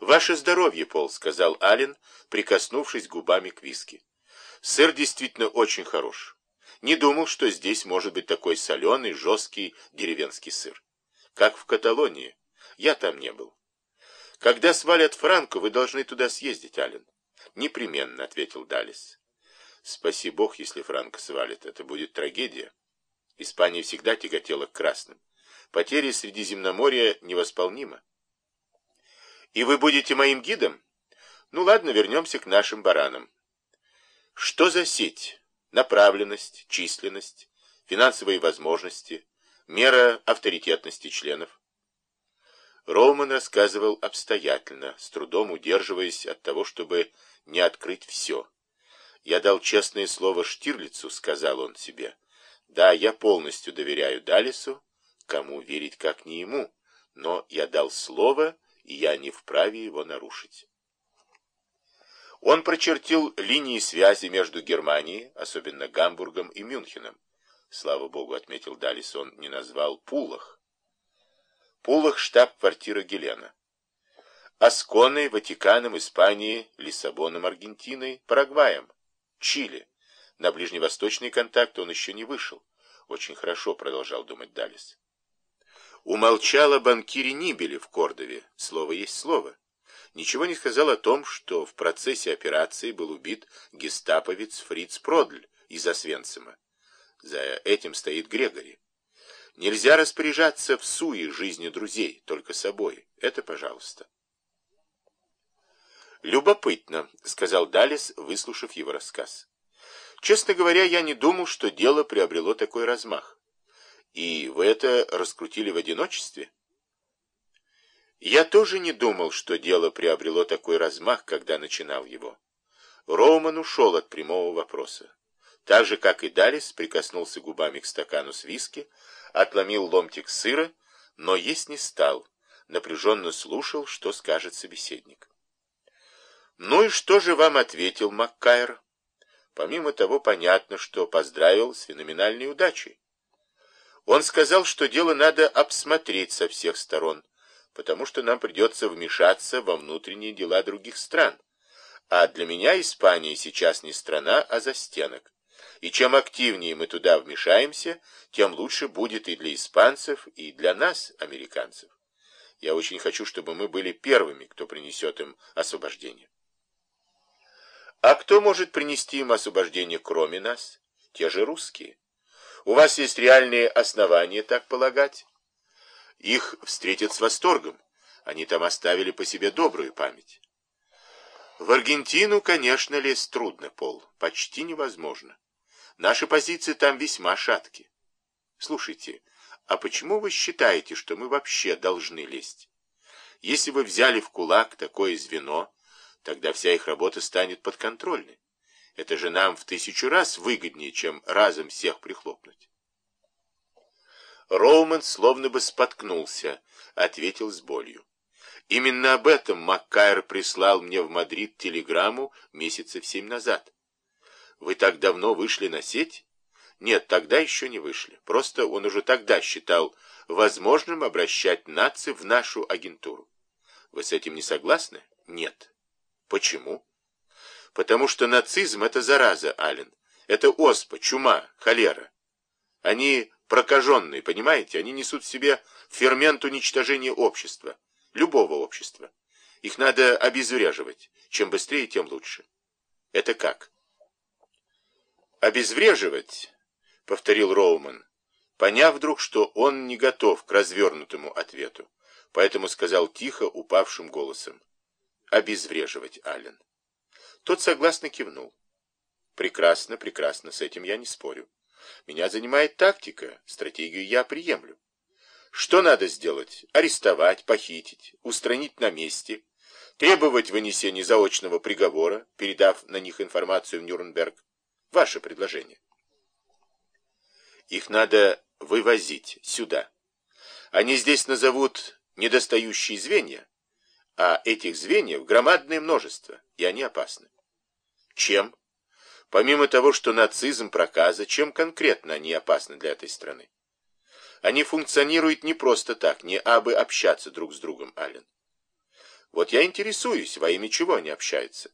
«Ваше здоровье, Пол», — сказал Ален, прикоснувшись губами к виски. «Сыр действительно очень хорош. Не думал, что здесь может быть такой соленый, жесткий деревенский сыр. Как в Каталонии. Я там не был. Когда свалят Франко, вы должны туда съездить, Ален. Непременно, ответил Далис. Спаси бог, если Франко свалит. Это будет трагедия. Испания всегда тяготела к красным. Потери Средиземноморья невосполнима. И вы будете моим гидом? Ну ладно, вернемся к нашим баранам. Что за сеть? Направленность, численность, финансовые возможности, мера авторитетности членов. Роуман рассказывал обстоятельно, с трудом удерживаясь от того, чтобы не открыть все. «Я дал честное слово Штирлицу», — сказал он себе. «Да, я полностью доверяю Далису, кому верить, как не ему, но я дал слово, и я не вправе его нарушить». Он прочертил линии связи между Германией, особенно Гамбургом и Мюнхеном. Слава богу, отметил Далис, он не назвал Пулах. Пулах — штаб-квартира Гелена. Асконой, Ватиканом, Испанией, Лиссабоном, Аргентиной, Парагваем, Чили. На ближневосточный контакт он еще не вышел. Очень хорошо, продолжал думать Далис. Умолчал о банкире Нибеле в Кордове. Слово есть слово ничего не сказал о том, что в процессе операции был убит гестаповец Фриц Продль из Освенцима. За этим стоит Грегори. Нельзя распоряжаться в суе жизнью друзей, только собой. Это пожалуйста. «Любопытно», — сказал Далис, выслушав его рассказ. «Честно говоря, я не думал, что дело приобрело такой размах. И вы это раскрутили в одиночестве?» Я тоже не думал, что дело приобрело такой размах, когда начинал его. Роуман ушел от прямого вопроса. Так же, как и Далис, прикоснулся губами к стакану с виски, отломил ломтик сыра, но есть не стал, напряженно слушал, что скажет собеседник. «Ну и что же вам ответил Маккайр?» Помимо того, понятно, что поздравил с феноменальной удачей. Он сказал, что дело надо обсмотреть со всех сторон, потому что нам придется вмешаться во внутренние дела других стран. А для меня Испания сейчас не страна, а застенок. И чем активнее мы туда вмешаемся, тем лучше будет и для испанцев, и для нас, американцев. Я очень хочу, чтобы мы были первыми, кто принесет им освобождение. А кто может принести им освобождение, кроме нас? Те же русские. У вас есть реальные основания так полагать? Их встретят с восторгом. Они там оставили по себе добрую память. В Аргентину, конечно, лезть трудно, Пол. Почти невозможно. Наши позиции там весьма шатки. Слушайте, а почему вы считаете, что мы вообще должны лезть? Если вы взяли в кулак такое звено, тогда вся их работа станет подконтрольной. Это же нам в тысячу раз выгоднее, чем разом всех прихлопнуть. Роуман словно бы споткнулся, ответил с болью. Именно об этом Маккайр прислал мне в Мадрид телеграмму месяцев семь назад. Вы так давно вышли на сеть? Нет, тогда еще не вышли. Просто он уже тогда считал возможным обращать нации в нашу агентуру. Вы с этим не согласны? Нет. Почему? Потому что нацизм — это зараза, Ален. Это оспа, чума, холера. Они прокаженные, понимаете? Они несут в себе фермент уничтожения общества, любого общества. Их надо обезвреживать. Чем быстрее, тем лучше. Это как? Обезвреживать, повторил Роуман, поняв вдруг, что он не готов к развернутому ответу, поэтому сказал тихо, упавшим голосом. Обезвреживать, Аллен. Тот согласно кивнул. Прекрасно, прекрасно, с этим я не спорю. Меня занимает тактика, стратегию я приемлю. Что надо сделать? Арестовать, похитить, устранить на месте, требовать вынесения заочного приговора, передав на них информацию в Нюрнберг. Ваше предложение. Их надо вывозить сюда. Они здесь назовут недостающие звенья, а этих звеньев громадное множество, и они опасны. Чем? Помимо того, что нацизм проказа, чем конкретно они опасны для этой страны? Они функционируют не просто так, не абы общаться друг с другом, Аллен. Вот я интересуюсь, во имя чего они общаются.